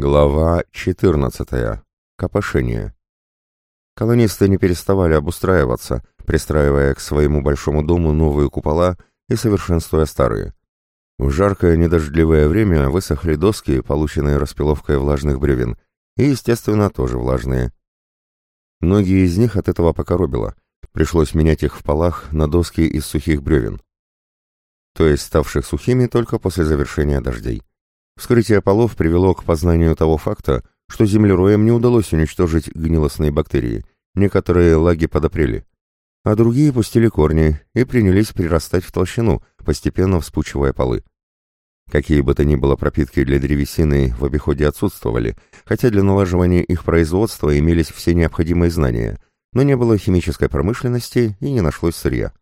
Глава 14. Копошение. Колонисты не переставали обустраиваться, пристраивая к своему большому дому новые купола и совершенствуя старые. В жаркое недождливое время высохли доски, полученные распиловкой влажных бревен, и, естественно, тоже влажные. Многие из них от этого покоробило. Пришлось менять их в полах на доски из сухих бревен. То есть ставших сухими только после завершения дождей. Вскрытие полов привело к познанию того факта, что землероям не удалось уничтожить гнилостные бактерии, некоторые лаги подопрели, а другие пустили корни и принялись прирастать в толщину, постепенно вспучивая полы. Какие бы то ни было пропитки для древесины в обиходе отсутствовали, хотя для налаживания их производства имелись все необходимые знания, но не было химической промышленности и не нашлось сырья.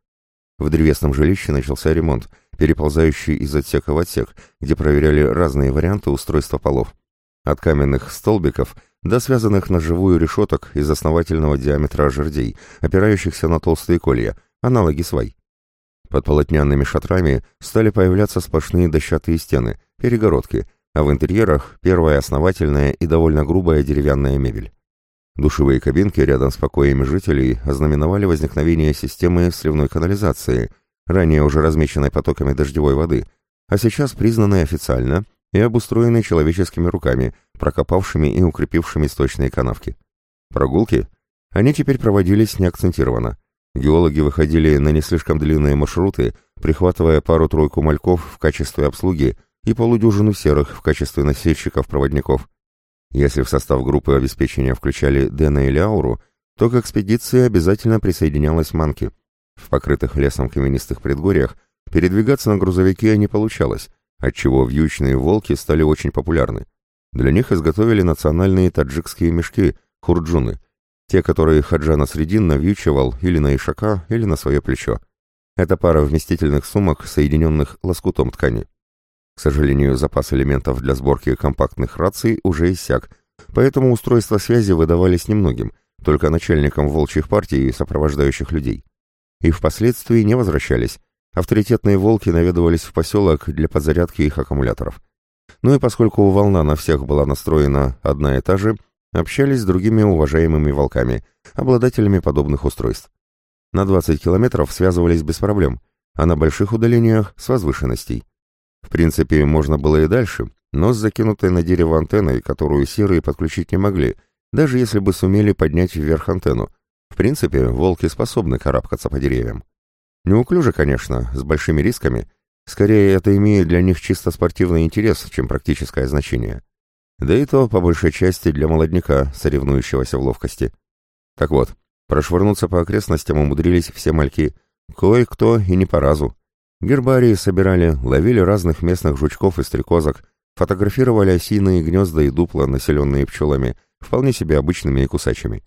В древесном жилище начался ремонт, переползающий из отсека в отсек, где проверяли разные варианты устройства полов. От каменных столбиков до связанных на живую решеток из основательного диаметра жердей, опирающихся на толстые колья, аналоги свай. Под полотняными шатрами стали появляться сплошные дощатые стены, перегородки, а в интерьерах первая основательная и довольно грубая деревянная мебель. Душевые кабинки рядом с покоями жителей ознаменовали возникновение системы сливной канализации, ранее уже размеченной потоками дождевой воды, а сейчас признанной официально и обустроенной человеческими руками, прокопавшими и укрепившими сточные канавки. Прогулки? Они теперь проводились неакцентированно. Геологи выходили на не слишком длинные маршруты, прихватывая пару-тройку мальков в качестве обслуги и полудюжину серых в качестве носильщиков-проводников. Если в состав группы обеспечения включали Дэна или Ауру, то к экспедиции обязательно присоединялась Манки. В покрытых лесом каменистых предгорьях передвигаться на грузовике не получалось, отчего вьючные волки стали очень популярны. Для них изготовили национальные таджикские мешки, хурджуны, те, которые Хаджана Средин навьючивал или на ишака, или на свое плечо. Это пара вместительных сумок, соединенных лоскутом ткани. К сожалению, запас элементов для сборки компактных раций уже иссяк, поэтому устройства связи выдавались немногим, только начальникам волчьих партий и сопровождающих людей. И впоследствии не возвращались. Авторитетные волки наведывались в поселок для подзарядки их аккумуляторов. Ну и поскольку волна на всех была настроена одна и та же, общались с другими уважаемыми волками, обладателями подобных устройств. На 20 километров связывались без проблем, а на больших удалениях с возвышенностей. В принципе, можно было и дальше, но с закинутой на дерево антенной, которую серые подключить не могли, даже если бы сумели поднять вверх антенну. В принципе, волки способны карабкаться по деревьям. Неуклюже, конечно, с большими рисками. Скорее, это имеет для них чисто спортивный интерес, чем практическое значение. Да и то, по большей части, для молодняка, соревнующегося в ловкости. Так вот, прошвырнуться по окрестностям умудрились все мальки, кое-кто и не по разу. Гербарии собирали, ловили разных местных жучков и стрекозок, фотографировали осиные гнезда и дупла, населенные пчелами, вполне себе обычными и кусачими.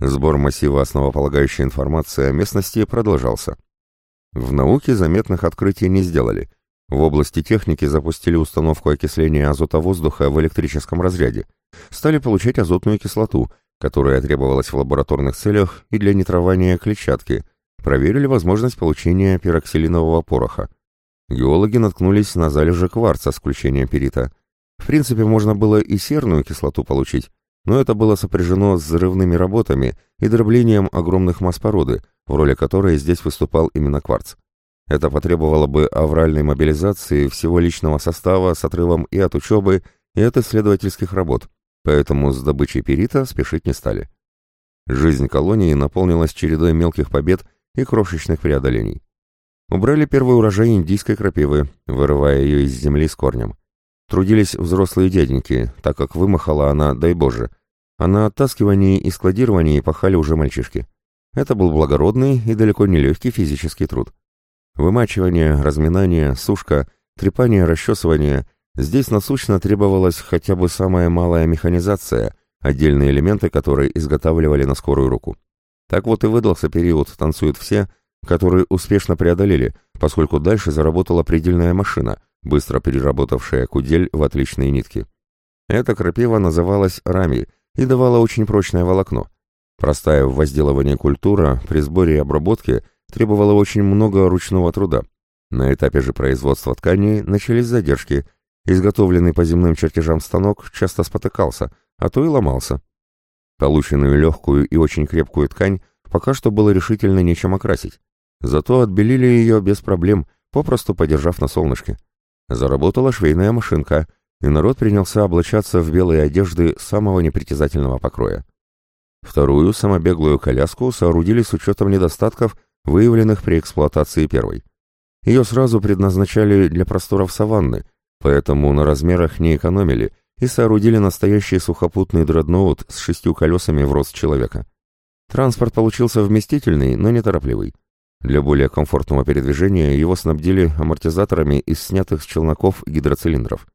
Сбор массива основополагающей информации о местности продолжался. В науке заметных открытий не сделали. В области техники запустили установку окисления азота воздуха в электрическом разряде. Стали получать азотную кислоту, которая требовалась в лабораторных целях и для нитрования клетчатки – проверили возможность получения пироксилинового пороха. Геологи наткнулись на залежи кварца с включением перита. В принципе, можно было и серную кислоту получить, но это было сопряжено с взрывными работами и дроблением огромных масс породы, в роли которой здесь выступал именно кварц. Это потребовало бы авральной мобилизации всего личного состава с отрывом и от учебы, и от исследовательских работ, поэтому с добычей перита спешить не стали. Жизнь колонии наполнилась чередой мелких побед и крошечных преодолений. Убрали первый урожай индийской крапивы, вырывая ее из земли с корнем. Трудились взрослые дяденьки, так как вымахала она, дай Боже, а на оттаскивании и складировании пахали уже мальчишки. Это был благородный и далеко не легкий физический труд. Вымачивание, разминание, сушка, трепание, расчесывание – здесь насущно требовалась хотя бы самая малая механизация, отдельные элементы которой изготавливали на скорую руку. Так вот и выдался период «Танцуют все», который успешно преодолели, поскольку дальше заработала предельная машина, быстро переработавшая кудель в отличные нитки. Эта крапива называлась рами и давала очень прочное волокно. Простая в возделывании культура при сборе и обработке требовала очень много ручного труда. На этапе же производства тканей начались задержки, изготовленный по земным чертежам станок часто спотыкался, а то и ломался. Полученную легкую и очень крепкую ткань пока что было решительно нечем окрасить. Зато отбелили ее без проблем, попросту подержав на солнышке. Заработала швейная машинка, и народ принялся облачаться в белые одежды самого непритязательного покроя. Вторую, самобеглую коляску соорудили с учетом недостатков, выявленных при эксплуатации первой. Ее сразу предназначали для просторов саванны, поэтому на размерах не экономили и соорудили настоящий сухопутный дредноут с шестью колесами в рост человека. Транспорт получился вместительный, но неторопливый. Для более комфортного передвижения его снабдили амортизаторами из снятых с челноков гидроцилиндров.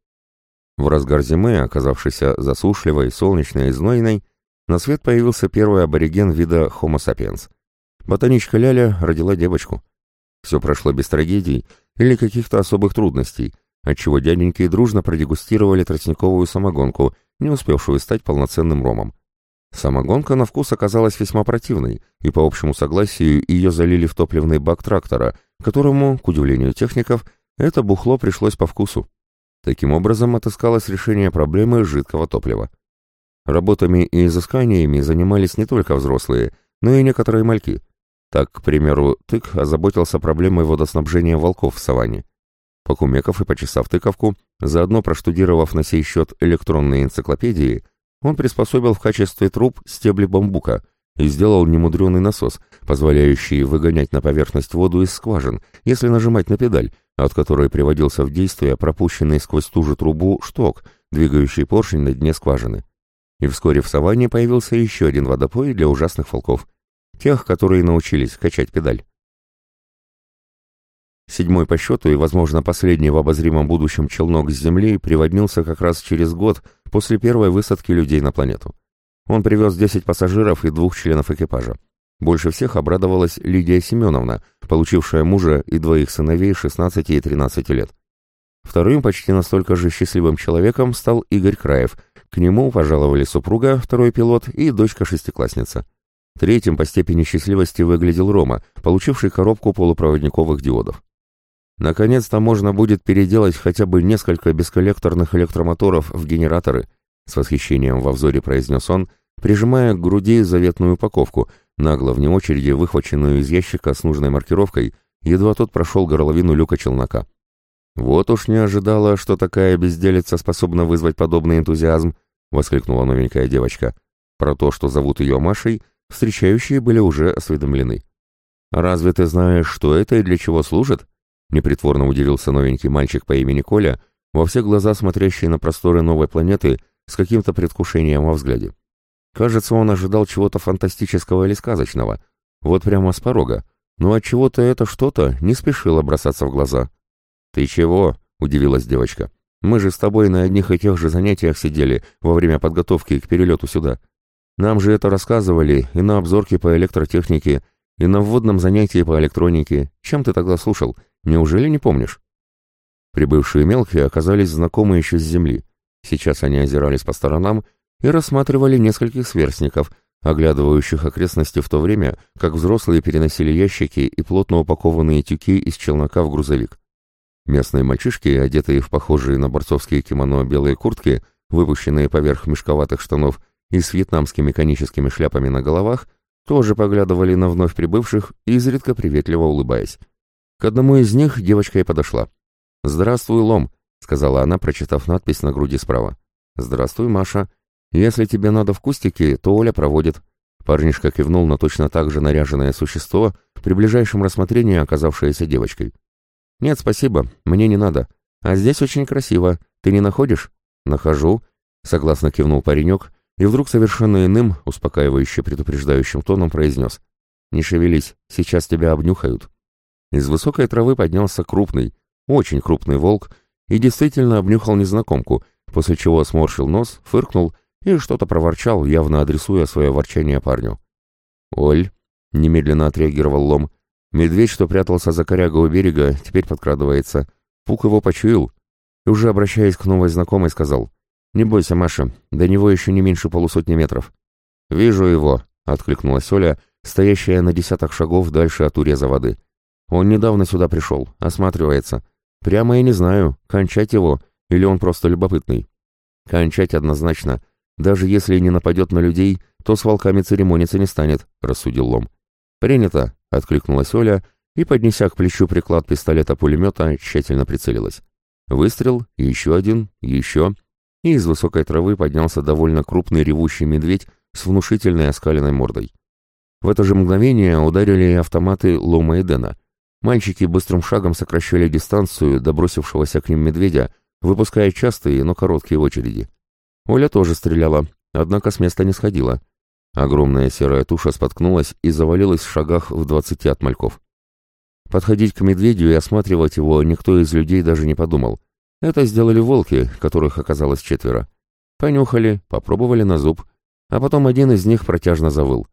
В разгар зимы, оказавшейся засушливой, солнечной и знойной, на свет появился первый абориген вида Homo sapiens. Ботаничка Ляля родила девочку. Все прошло без трагедий или каких-то особых трудностей, отчего дяденьки дружно продегустировали тростниковую самогонку, не успевшую стать полноценным ромом. Самогонка на вкус оказалась весьма противной, и по общему согласию ее залили в топливный бак трактора, которому, к удивлению техников, это бухло пришлось по вкусу. Таким образом отыскалось решение проблемы жидкого топлива. Работами и изысканиями занимались не только взрослые, но и некоторые мальки. Так, к примеру, Тык озаботился проблемой водоснабжения волков в саванне. Покумеков и почесав тыковку, заодно проштудировав на сей счет электронные энциклопедии, он приспособил в качестве труб стебли бамбука и сделал немудреный насос, позволяющий выгонять на поверхность воду из скважин, если нажимать на педаль, от которой приводился в действие пропущенный сквозь ту же трубу шток, двигающий поршень на дне скважины. И вскоре в саванне появился еще один водопой для ужасных волков, тех, которые научились качать педаль. Седьмой по счету и, возможно, последний в обозримом будущем челнок с Земли приводнился как раз через год после первой высадки людей на планету. Он привез 10 пассажиров и двух членов экипажа. Больше всех обрадовалась Лидия Семеновна, получившая мужа и двоих сыновей 16 и 13 лет. Вторым почти настолько же счастливым человеком стал Игорь Краев. К нему пожаловали супруга, второй пилот, и дочка-шестиклассница. Третьим по степени счастливости выглядел Рома, получивший коробку полупроводниковых диодов. Наконец-то можно будет переделать хотя бы несколько бесколлекторных электромоторов в генераторы, с восхищением во взоре произнес он, прижимая к груди заветную упаковку, нагло вне очереди выхваченную из ящика с нужной маркировкой, едва тот прошел горловину люка челнока. «Вот уж не ожидала, что такая безделица способна вызвать подобный энтузиазм», — воскликнула новенькая девочка. Про то, что зовут ее Машей, встречающие были уже осведомлены. «Разве ты знаешь, что это и для чего служит?» Непритворно удивился новенький мальчик по имени Коля, во все глаза смотрящий на просторы новой планеты с каким-то предвкушением во взгляде. Кажется, он ожидал чего-то фантастического или сказочного, вот прямо с порога, но от чего то это что-то не спешило бросаться в глаза. «Ты чего?» — удивилась девочка. «Мы же с тобой на одних и тех же занятиях сидели во время подготовки к перелету сюда. Нам же это рассказывали и на обзорке по электротехнике, и на вводном занятии по электронике. Чем ты тогда слушал? Неужели не помнишь? Прибывшие мелкие оказались знакомы еще с земли. Сейчас они озирались по сторонам и рассматривали нескольких сверстников, оглядывающих окрестности в то время, как взрослые переносили ящики и плотно упакованные тюки из челнока в грузовик. Местные мальчишки, одетые в похожие на борцовские кимоно белые куртки, выпущенные поверх мешковатых штанов и с вьетнамскими коническими шляпами на головах, тоже поглядывали на вновь прибывших, изредка приветливо улыбаясь. К одному из них девочка и подошла. «Здравствуй, Лом», — сказала она, прочитав надпись на груди справа. «Здравствуй, Маша. Если тебе надо в кустике, то Оля проводит». Парнишка кивнул на точно так же наряженное существо, при ближайшем рассмотрении оказавшееся девочкой. «Нет, спасибо, мне не надо. А здесь очень красиво. Ты не находишь?» «Нахожу», — согласно кивнул паренек, и вдруг совершенно иным, успокаивающе предупреждающим тоном произнес. «Не шевелись, сейчас тебя обнюхают». Из высокой травы поднялся крупный, очень крупный волк и действительно обнюхал незнакомку, после чего сморщил нос, фыркнул и что-то проворчал, явно адресуя свое ворчание парню. «Оль», — немедленно отреагировал Лом, — «медведь, что прятался за корягой у берега, теперь подкрадывается. Пук его почуял». И уже обращаясь к новой знакомой, сказал, «Не бойся, Маша, до него еще не меньше полусотни метров». «Вижу его», — откликнулась Оля, стоящая на десяток шагов дальше от уреза воды. «Он недавно сюда пришел, осматривается. Прямо я не знаю, кончать его или он просто любопытный? Кончать однозначно. Даже если не нападет на людей, то с волками церемониться не станет, рассудил Лом. Принято, откликнулась Оля и, поднеся к плечу приклад пистолета-пулемета, тщательно прицелилась. Выстрел, еще один, еще, и из высокой травы поднялся довольно крупный ревущий медведь с внушительной оскаленной мордой. В это же мгновение ударили автоматы Лома и Дэна. Мальчики быстрым шагом сокращали дистанцию до бросившегося к ним медведя, выпуская частые, но короткие очереди. Оля тоже стреляла, однако с места не сходила. Огромная серая туша споткнулась и завалилась в шагах в двадцати от мальков. Подходить к медведю и осматривать его никто из людей даже не подумал. Это сделали волки, которых оказалось четверо. Понюхали, попробовали на зуб, а потом один из них протяжно завыл.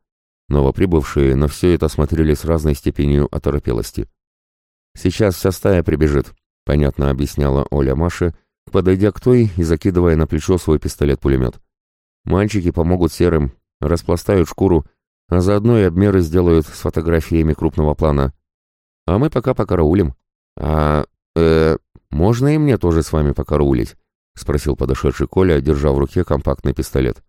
Новоприбывшие на все это смотрели с разной степенью оторопелости. «Сейчас вся стая прибежит», — понятно объясняла Оля Маше, подойдя к той и закидывая на плечо свой пистолет-пулемет. «Мальчики помогут серым, распластают шкуру, а заодно и обмеры сделают с фотографиями крупного плана. А мы пока покараулим. А, э, можно и мне тоже с вами покараулить?» — спросил подошедший Коля, держа в руке компактный пистолет.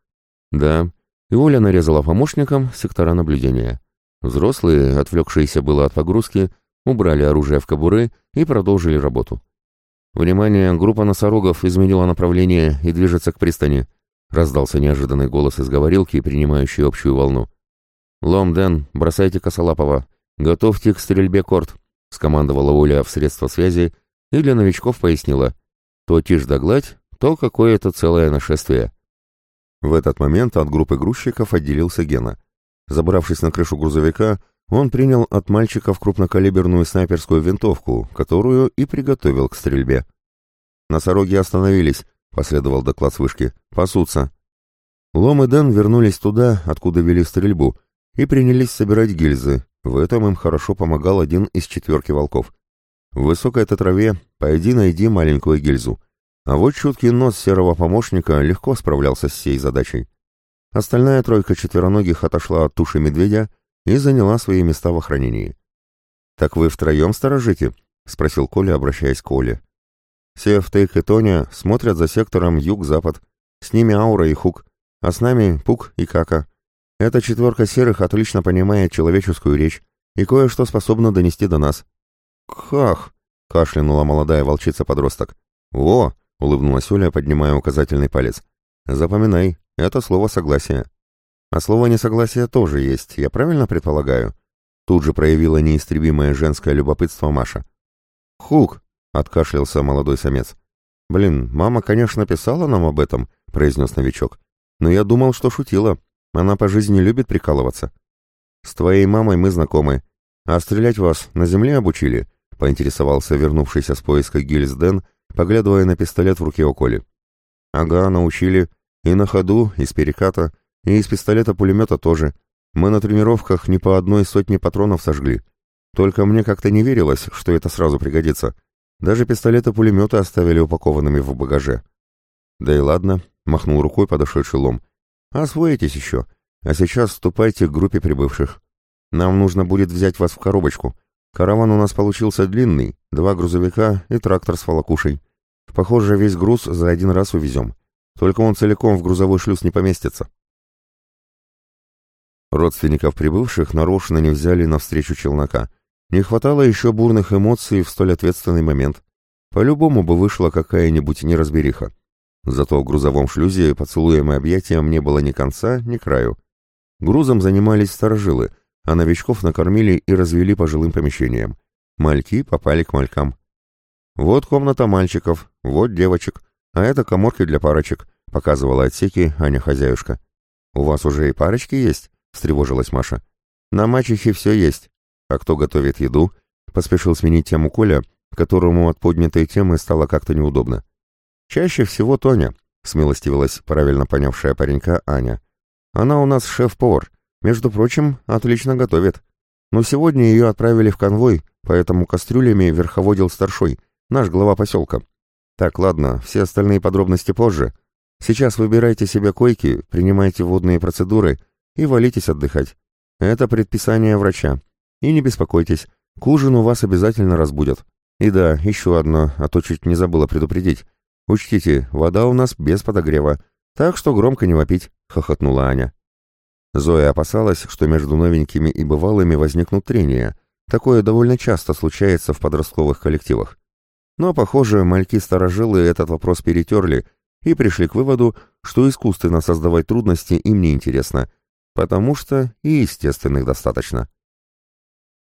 «Да», и Оля нарезала помощникам сектора наблюдения. Взрослые, отвлекшиеся было от погрузки, убрали оружие в кобуры и продолжили работу. «Внимание, группа носорогов изменила направление и движется к пристани», раздался неожиданный голос из говорилки, принимающий общую волну. «Лом, Дэн, бросайте Косолапова. Готовьте к стрельбе корт», скомандовала Оля в средства связи и для новичков пояснила. «То тишь да гладь, то какое-то целое нашествие». В этот момент от группы грузчиков отделился Гена. Забравшись на крышу грузовика, он принял от мальчиков крупнокалиберную снайперскую винтовку, которую и приготовил к стрельбе. «Носороги остановились», — последовал доклад с вышки. «Пасутся». Лом и Дэн вернулись туда, откуда вели стрельбу, и принялись собирать гильзы. В этом им хорошо помогал один из четверки волков. В высокой траве пойди найди маленькую гильзу. А вот чуткий нос серого помощника легко справлялся с сей задачей. Остальная тройка четвероногих отошла от туши медведя и заняла свои места в охранении. «Так вы втроем сторожите?» — спросил Коля, обращаясь к Оле. «Сев, Тейк и Тоня смотрят за сектором юг-запад. С ними Аура и Хук, а с нами Пук и Кака. Эта четверка серых отлично понимает человеческую речь и кое-что способна донести до нас». «Хах!» — кашлянула молодая волчица-подросток. «Во!» улыбнулась Оля, поднимая указательный палец. Запоминай, это слово согласие. А слово несогласие тоже есть, я правильно предполагаю? Тут же проявила неистребимое женское любопытство Маша. Хук, откашлялся молодой самец. Блин, мама, конечно, писала нам об этом, произнес новичок. Но я думал, что шутила. Она по жизни любит прикалываться. С твоей мамой мы знакомы. А стрелять вас на земле обучили? поинтересовался вернувшийся с поиска гильз Дэн, поглядывая на пистолет в руке у Коли. «Ага, научили. И на ходу, из переката, и из пистолета-пулемета тоже. Мы на тренировках не по одной сотне патронов сожгли. Только мне как-то не верилось, что это сразу пригодится. Даже пистолеты-пулеметы оставили упакованными в багаже». «Да и ладно», — махнул рукой подошедший лом. «Освоитесь еще. А сейчас вступайте к группе прибывших. Нам нужно будет взять вас в коробочку. Караван у нас получился длинный, два грузовика и трактор с волокушей. Похоже, весь груз за один раз увезем. Только он целиком в грузовой шлюз не поместится. Родственников прибывших нарочно не взяли навстречу челнока. Не хватало еще бурных эмоций в столь ответственный момент. По-любому бы вышла какая-нибудь неразбериха. Зато в грузовом шлюзе поцелуем и объятиям не было ни конца, ни краю. Грузом занимались сторожилы, а новичков накормили и развели по жилым помещениям. Мальки попали к малькам. «Вот комната мальчиков, вот девочек, а это коморки для парочек», — показывала отсеки Аня-хозяюшка. «У вас уже и парочки есть?» — встревожилась Маша. «На мачехе все есть. А кто готовит еду?» — поспешил сменить тему Коля, которому от поднятой темы стало как-то неудобно. «Чаще всего Тоня», — смилостивилась правильно понявшая паренька Аня. «Она у нас шеф-повар, между прочим, отлично готовит. Но сегодня ее отправили в конвой, поэтому кастрюлями верховодил старшой, наш глава поселка. Так, ладно, все остальные подробности позже. Сейчас выбирайте себе койки, принимайте водные процедуры и валитесь отдыхать. Это предписание врача. И не беспокойтесь, к ужину вас обязательно разбудят. И да, еще одно, а то чуть не забыла предупредить. Учтите, вода у нас без подогрева, так что громко не вопить», — хохотнула Аня. Зоя опасалась, что между новенькими и бывалыми возникнут трения. Такое довольно часто случается в подростковых коллективах. Но, похоже, мальки-старожилы этот вопрос перетерли и пришли к выводу, что искусственно создавать трудности им не интересно, потому что и естественных достаточно.